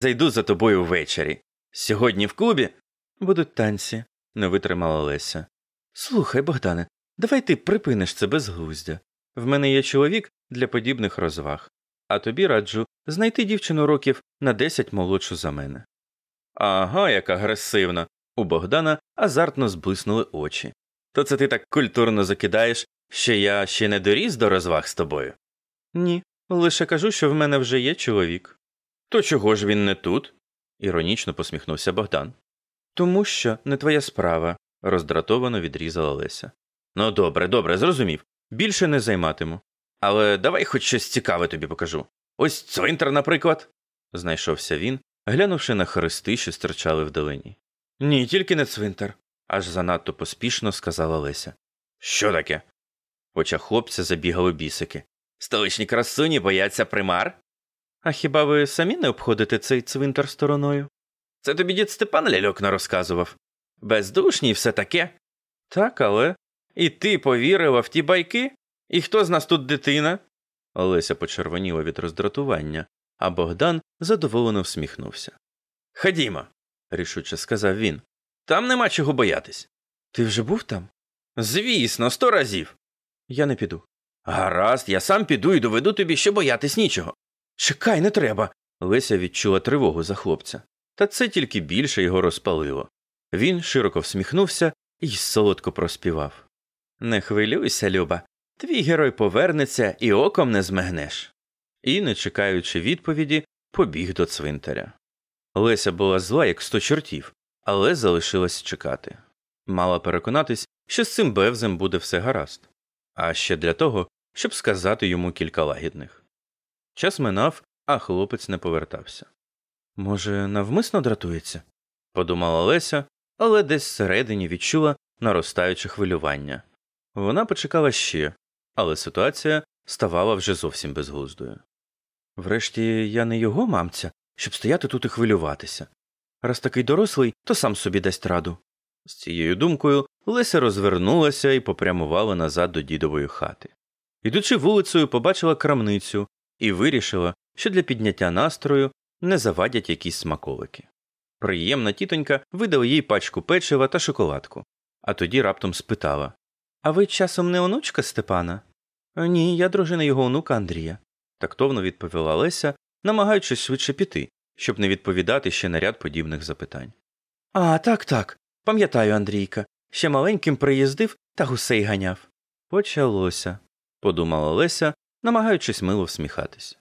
зайду за тобою ввечері. Сьогодні в клубі будуть танці, не витримала Леся. Слухай, Богдане, давай ти припиниш це безглуздя. В мене є чоловік для подібних розваг, а тобі раджу знайти дівчину років на десять молодшу за мене. Ага, як агресивно. У Богдана азартно зблиснули очі. То це ти так культурно закидаєш, що я ще не доріс до розваг з тобою? Ні, лише кажу, що в мене вже є чоловік. То чого ж він не тут? іронічно посміхнувся Богдан. Тому що не твоя справа, роздратовано відрізала Леся. Ну, добре, добре, зрозумів. Більше не займатиму. Але давай хоч щось цікаве тобі покажу. Ось цвинтар, наприклад. знайшовся він, глянувши на хрести, що стирчали вдалині. Ні, тільки не цвинтар, аж занадто поспішно сказала Леся. Що таке? В очах хлопця забігали бісики. Столичні красуні бояться примар? А хіба ви самі не обходите цей цвинтар стороною? Це тобі дід Степан ляльок не розказував. Бездушні і все таке. Так, але. І ти повірила в ті байки? І хто з нас тут дитина? Олеся почервоніла від роздратування, а Богдан задоволено всміхнувся. Ходімо, рішуче сказав він. Там нема чого боятись. Ти вже був там? Звісно, сто разів. Я не піду. Гаразд, я сам піду і доведу тобі, що боятись нічого. Чекай, не треба. Леся відчула тривогу за хлопця. Та це тільки більше його розпалило. Він широко всміхнувся і солодко проспівав. Не хвилюйся, Люба, твій герой повернеться і оком не змигнеш. І, не чекаючи відповіді, побіг до цвинтаря. Леся була зла, як сто чортів, але залишилась чекати. Мала переконатись, що з цим бевзем буде все гаразд, а ще для того, щоб сказати йому кілька лагідних. Час минав, а хлопець не повертався. Може, навмисно дратується? подумала Леся, але десь всередині відчула наростаюче хвилювання. Вона почекала ще, але ситуація ставала вже зовсім безглуздою. Врешті я не його мамця, щоб стояти тут і хвилюватися. Раз такий дорослий, то сам собі дасть раду. З цією думкою Леся розвернулася і попрямувала назад до дідової хати. Ідучи вулицею, побачила крамницю і вирішила, що для підняття настрою не завадять якісь смаколики. Приємна тітонька видала їй пачку печива та шоколадку, а тоді раптом спитала А ви часом не онучка Степана? Ні, я дружина його онука Андрія, тактовно відповіла Леся, намагаючись швидше піти, щоб не відповідати ще на ряд подібних запитань. А, так, так. Пам'ятаю, Андрійка. Ще маленьким приїздив та гусей ганяв. Почалося, подумала Леся, намагаючись мило всміхатись.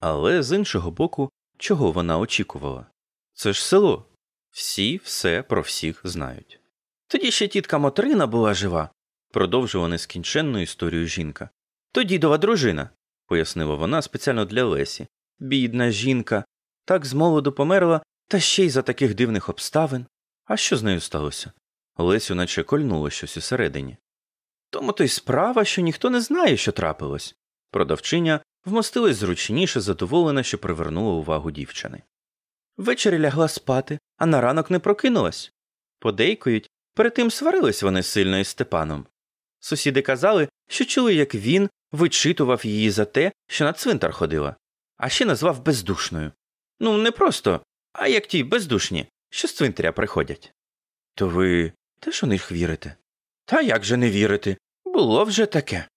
Але з іншого боку, чого вона очікувала? Це ж село. Всі все про всіх знають. Тоді ще тітка Мотрина була жива, продовжувала нескінченну історію жінка. То дідова дружина, пояснила вона спеціально для Лесі. Бідна жінка, так з молоду померла, та ще й за таких дивних обставин. А що з нею сталося? Лесю наче кольнуло щось усередині. Тому то й справа, що ніхто не знає, що трапилось. Продавчиня вмостилась зручніше, задоволена, що привернула увагу дівчини. Ввечері лягла спати, а на ранок не прокинулась. Подейкують, перед тим сварились вони сильно із Степаном. Сусіди казали, що чули, як він вичитував її за те, що на цвинтар ходила, а ще назвав бездушною. Ну, не просто, а як ті бездушні, що з цвинтаря приходять. То ви теж у них вірите? Та як же не вірити? Було вже таке.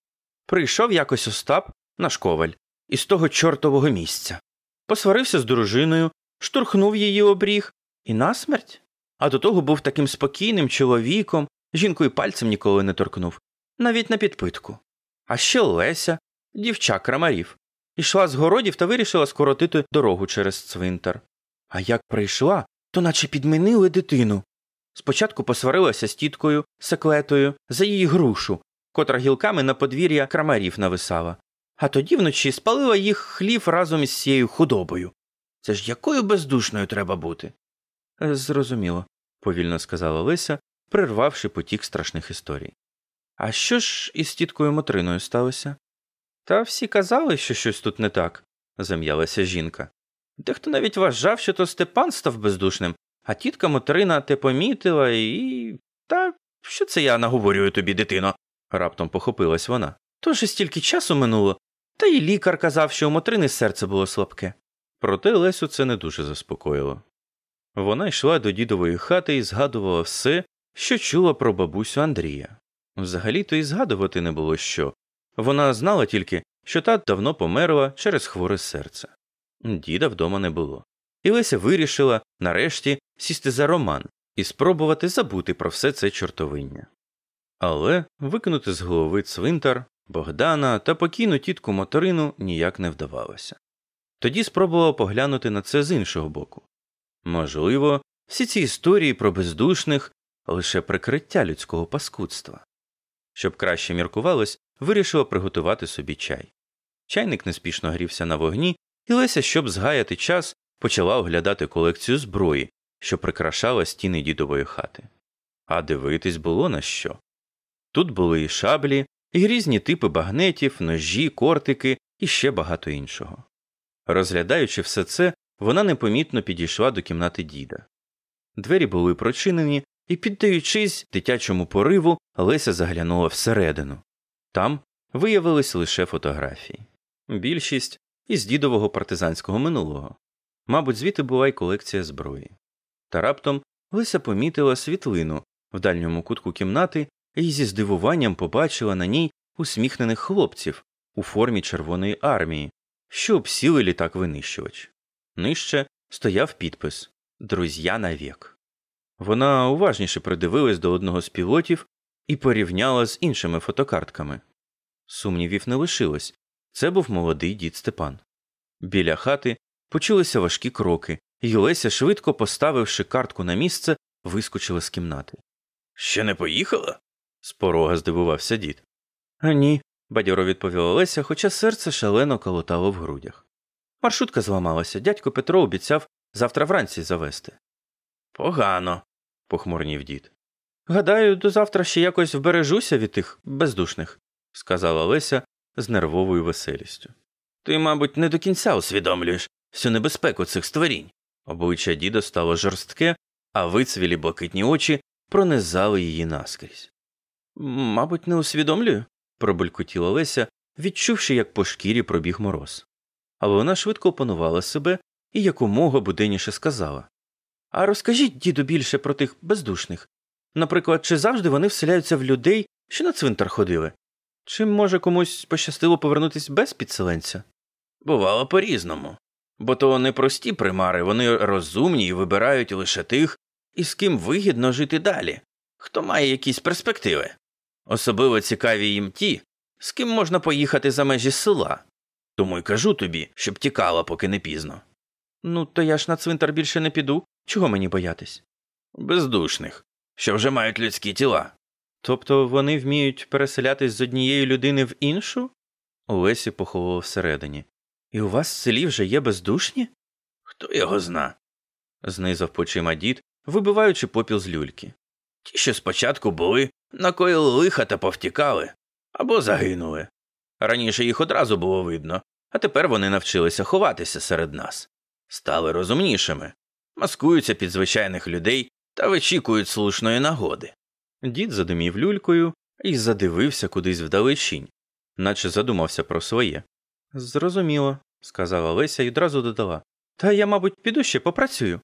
Прийшов якось Остап наш коваль із того чортового місця. Посварився з дружиною, штурхнув її обріг і насмерть. А до того був таким спокійним чоловіком, жінку й пальцем ніколи не торкнув, навіть на підпитку. А ще Леся, дівча крамарів, ішла з городів та вирішила скоротити дорогу через цвинтар. А як прийшла, то наче підмінили дитину. Спочатку посварилася з тіткою, секлетою, за її грушу, котра гілками на подвір'я крамарів нависала, а тоді вночі спалила їх хлів разом із цією худобою. Це ж якою бездушною треба бути? «Е, Зрозуміло, повільно сказала Леся, прервавши потік страшних історій. А що ж із тіткою Мотриною сталося? Та всі казали, що щось тут не так, зам'ялася жінка. Дехто навіть вважав, що то Степан став бездушним, а тітка Мотрина те помітила і. Та що це я наговорюю тобі, дитино? Раптом похопилась вона. Тож і стільки часу минуло, та й лікар казав, що у Мотрини серце було слабке. Проте Лесю це не дуже заспокоїло. Вона йшла до дідової хати і згадувала все, що чула про бабусю Андрія. Взагалі то і згадувати не було що. Вона знала тільки, що та давно померла через хворе серце. Діда вдома не було. І Леся вирішила, нарешті, сісти за роман і спробувати забути про все це чортовиння. Але викинути з голови цвинтар, Богдана та покійну тітку Моторину ніяк не вдавалося. Тоді спробувала поглянути на це з іншого боку. Можливо, всі ці історії про бездушних лише прикриття людського паскудства. Щоб краще міркувалось, вирішила приготувати собі чай. Чайник неспішно грівся на вогні, і Леся, щоб згаяти час, почала оглядати колекцію зброї, що прикрашала стіни дідової хати. А дивитись було на що. Тут були і шаблі, і різні типи багнетів, ножі, кортики і ще багато іншого. Розглядаючи все це, вона непомітно підійшла до кімнати діда. Двері були прочинені, і, піддаючись дитячому пориву, Леся заглянула всередину. Там виявились лише фотографії. Більшість із дідового партизанського минулого. Мабуть, звідти була й колекція зброї. Та раптом Леся помітила світлину в дальньому кутку кімнати і зі здивуванням побачила на ній усміхнених хлопців у формі Червоної армії, що обсіли літак винищувач. Нижче стояв підпис Друзя навік. Вона уважніше придивилась до одного з пілотів і порівняла з іншими фотокартками. Сумнівів не лишилось це був молодий дід Степан. Біля хати почулися важкі кроки, і Леся, швидко поставивши картку на місце, вискочила з кімнати. Ще не поїхала? З порога здивувався дід. А ні, бадьоро відповіла Леся, хоча серце шалено колотало в грудях. Маршрутка зламалася, дядько Петро обіцяв завтра вранці завести. Погано, похмурнів дід. Гадаю, до завтра ще якось вбережуся від тих бездушних, сказала Леся з нервовою веселістю. Ти, мабуть, не до кінця усвідомлюєш всю небезпеку цих створінь. Обличчя діда стало жорстке, а вицвілі блакитні очі пронизали її наскрізь. Мабуть, не усвідомлюю, пробулькотіла Леся, відчувши, як по шкірі пробіг мороз. Але вона швидко опанувала себе і якомога буденніше сказала А розкажіть, діду, більше про тих бездушних. Наприклад, чи завжди вони вселяються в людей, що на цвинтар ходили? Чи, може, комусь пощастило повернутися без підселенця? Бувало по різному. Бо то не прості примари, вони розумні і вибирають лише тих, із ким вигідно жити далі, хто має якісь перспективи. Особливо цікаві їм ті, з ким можна поїхати за межі села. Тому й кажу тобі, щоб тікала, поки не пізно. Ну, то я ж на цвинтар більше не піду. Чого мені боятись? Бездушних, що вже мають людські тіла. Тобто вони вміють переселятись з однієї людини в іншу? Олесі похололо всередині. І у вас в селі вже є бездушні? Хто його зна? знизав плечима дід, вибиваючи попіл з люльки. Ті, що спочатку були, накоїли лиха та повтікали або загинули. Раніше їх одразу було видно, а тепер вони навчилися ховатися серед нас, стали розумнішими, маскуються під звичайних людей та вичікують слушної нагоди. Дід задимів люлькою і задивився кудись вдалечінь, наче задумався про своє. Зрозуміло, сказала Леся і одразу додала. Та я, мабуть, піду ще попрацюю.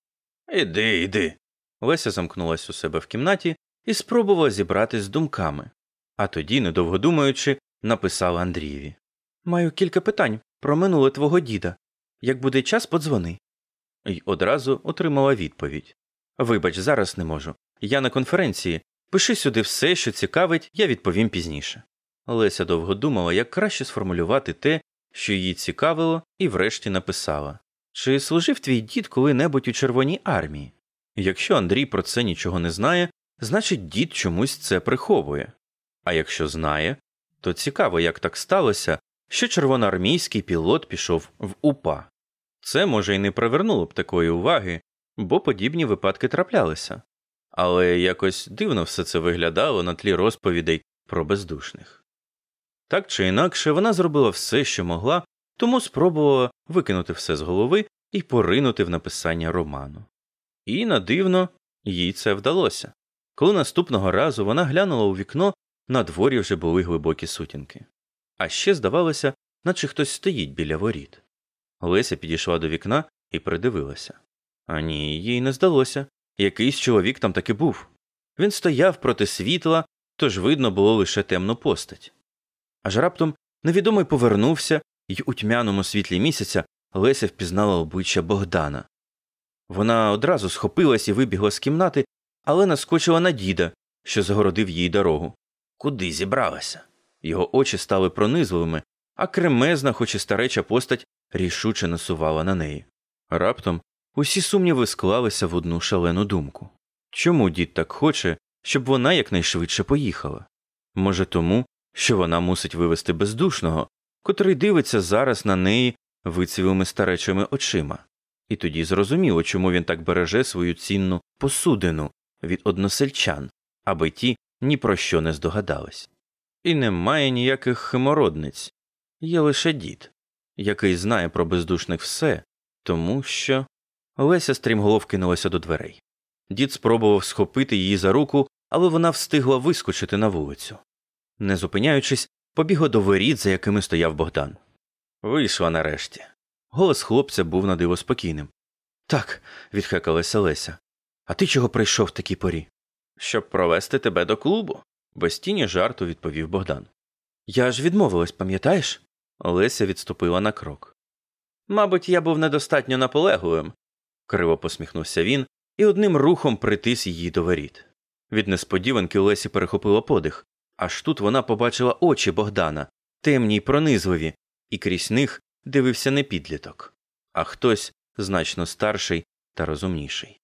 Іди, іди. Леся замкнулась у себе в кімнаті і спробувала зібратись з думками, а тоді, недовго думаючи, написала Андрієві Маю кілька питань про минуле твого діда. Як буде час, подзвони. І одразу отримала відповідь Вибач, зараз не можу. Я на конференції. Пиши сюди все, що цікавить, я відповім пізніше. Леся довго думала, як краще сформулювати те, що її цікавило, і врешті написала Чи служив твій дід коли-небудь у Червоній армії? Якщо Андрій про це нічого не знає, значить дід чомусь це приховує. А якщо знає, то цікаво, як так сталося, що червоноармійський пілот пішов в УПА. Це, може, й не привернуло б такої уваги, бо подібні випадки траплялися. Але якось дивно все це виглядало на тлі розповідей про бездушних. Так чи інакше, вона зробила все, що могла, тому спробувала викинути все з голови і поринути в написання роману. І надивно, їй це вдалося. Коли наступного разу вона глянула у вікно, на дворі вже були глибокі сутінки. А ще здавалося, наче хтось стоїть біля воріт. Леся підійшла до вікна і придивилася. А ні, їй не здалося. Якийсь чоловік там таки був. Він стояв проти світла, тож видно було лише темну постать. Аж раптом невідомий повернувся, і у тьмяному світлі місяця Леся впізнала обличчя Богдана. Вона одразу схопилась і вибігла з кімнати, але наскочила на діда, що загородив їй дорогу. Куди зібралася? Його очі стали пронизливими, а кремезна, хоч і стареча постать, рішуче насувала на неї. Раптом усі сумніви склалися в одну шалену думку чому дід так хоче, щоб вона якнайшвидше поїхала? Може, тому, що вона мусить вивести бездушного, котрий дивиться зараз на неї вицвілими старечими очима, і тоді зрозуміло, чому він так береже свою цінну посудину від односельчан, аби ті ні про що не здогадались. І немає ніяких химородниць, є лише дід, який знає про бездушних все, тому що. Леся стрімголов кинулася до дверей. Дід спробував схопити її за руку, але вона встигла вискочити на вулицю. Не зупиняючись, побігла до воріт, за якими стояв Богдан. Вийшла нарешті. Голос хлопця був на диво спокійним. Так, відхекалася Леся. А ти чого прийшов в такій порі? Щоб провести тебе до клубу, без тіні жарту відповів Богдан. Я ж відмовилась, пам'ятаєш? Леся відступила на крок. Мабуть, я був недостатньо наполегливим, криво посміхнувся він і одним рухом притис її до воріт. Від несподіванки Лесі перехопила подих, аж тут вона побачила очі Богдана, темні й пронизливі, і крізь них дивився не підліток, а хтось значно старший та розумніший.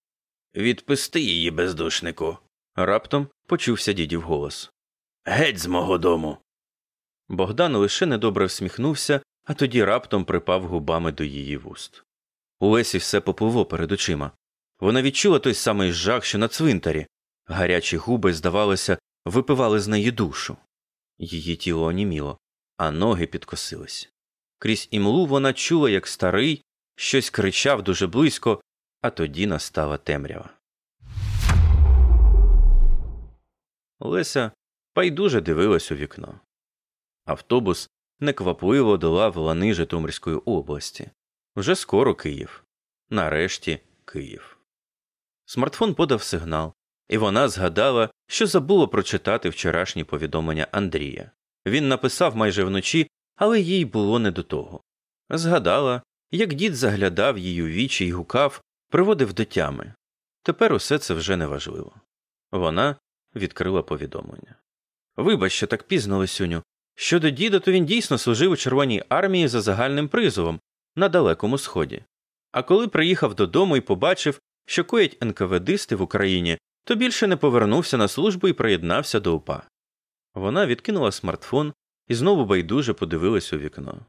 Відпусти її, бездушнику. Раптом почувся дідів голос. Геть з мого дому. Богдан лише недобре всміхнувся, а тоді раптом припав губами до її вуст. У Лесі все попливло перед очима. Вона відчула той самий жах, що на цвинтарі. Гарячі губи, здавалося, випивали з неї душу. Її тіло оніміло, а ноги підкосились. Крізь імлу вона чула, як старий щось кричав дуже близько, а тоді настала темрява. Леся байдуже дивилась у вікно. Автобус неквапливо долав лани Житомирської області. Вже скоро Київ. Нарешті Київ. Смартфон подав сигнал, і вона згадала, що забула прочитати вчорашні повідомлення Андрія. Він написав майже вночі, але їй було не до того. Згадала, як дід заглядав їй у вічі й гукав, приводив до тями. Тепер усе це вже неважливо. Вона відкрила повідомлення. Вибач, що так пізно, Лисюню. Щодо діда, то він дійсно служив у Червоній армії за загальним призовом на Далекому Сході. А коли приїхав додому і побачив, що коять НКВДисти в Україні, то більше не повернувся на службу і приєднався до УПА. Вона відкинула смартфон і знову байдуже подивилась у вікно.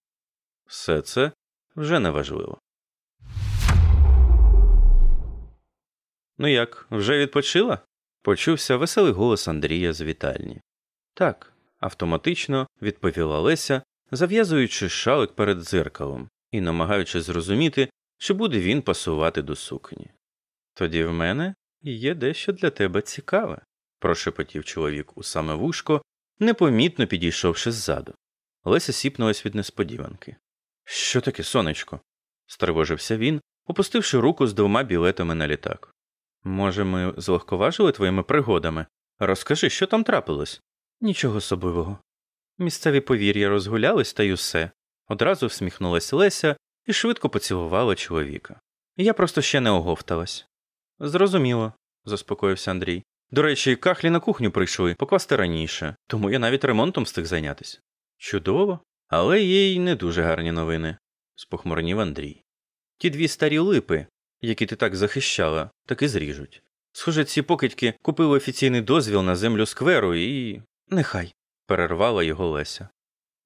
Все це вже неважливо. Ну як, вже відпочила? почувся веселий голос Андрія з вітальні. Так, автоматично відповіла Леся, зав'язуючи шалик перед дзеркалом і намагаючись зрозуміти, чи буде він пасувати до сукні. Тоді в мене є дещо для тебе цікаве, прошепотів чоловік у саме вушко, непомітно підійшовши ззаду. Леся сіпнулась від несподіванки. Що таке, сонечко? стривожився він, опустивши руку з двома білетами на літак. Може, ми злегковажили твоїми пригодами? Розкажи, що там трапилось? Нічого особливого. Місцеві повір'я розгулялись та й усе. Одразу всміхнулась Леся і швидко поцілувала чоловіка. Я просто ще не оговталась. Зрозуміло, заспокоївся Андрій. До речі, кахлі на кухню прийшли покласти раніше, тому я навіть ремонтом встиг зайнятися. Чудово, але є й не дуже гарні новини, спохмурнів Андрій. Ті дві старі липи, які ти так захищала, таки зріжуть. Схоже, ці покидьки купили офіційний дозвіл на землю скверу і. нехай, перервала його Леся.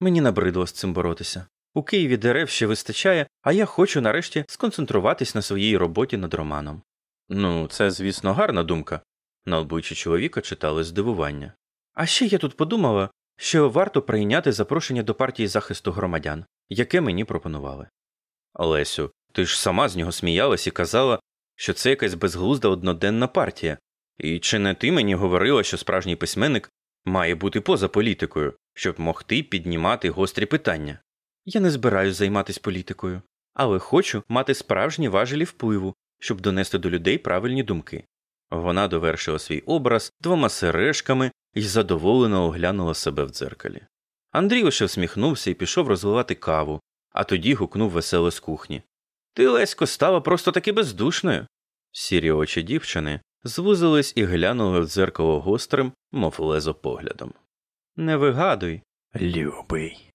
Мені набридло з цим боротися. У Києві дерев ще вистачає, а я хочу нарешті сконцентруватись на своїй роботі над романом. Ну, це, звісно, гарна думка. На обличчі чоловіка читали здивування. А ще я тут подумала, що варто прийняти запрошення до партії захисту громадян, яке мені пропонували. Лесю, ти ж сама з нього сміялась і казала, що це якась безглузда одноденна партія, і чи не ти мені говорила, що справжній письменник має бути поза політикою, щоб могти піднімати гострі питання? Я не збираюсь займатися політикою, але хочу мати справжні важелі впливу, щоб донести до людей правильні думки. Вона довершила свій образ двома сережками і задоволено оглянула себе в дзеркалі. Андрій лише всміхнувся і пішов розливати каву, а тоді гукнув весело з кухні. Ти, Лесько, стала просто таки бездушною. Сірі очі дівчини звузились і глянули в дзеркало гострим, мов лезо поглядом. Не вигадуй, Любий.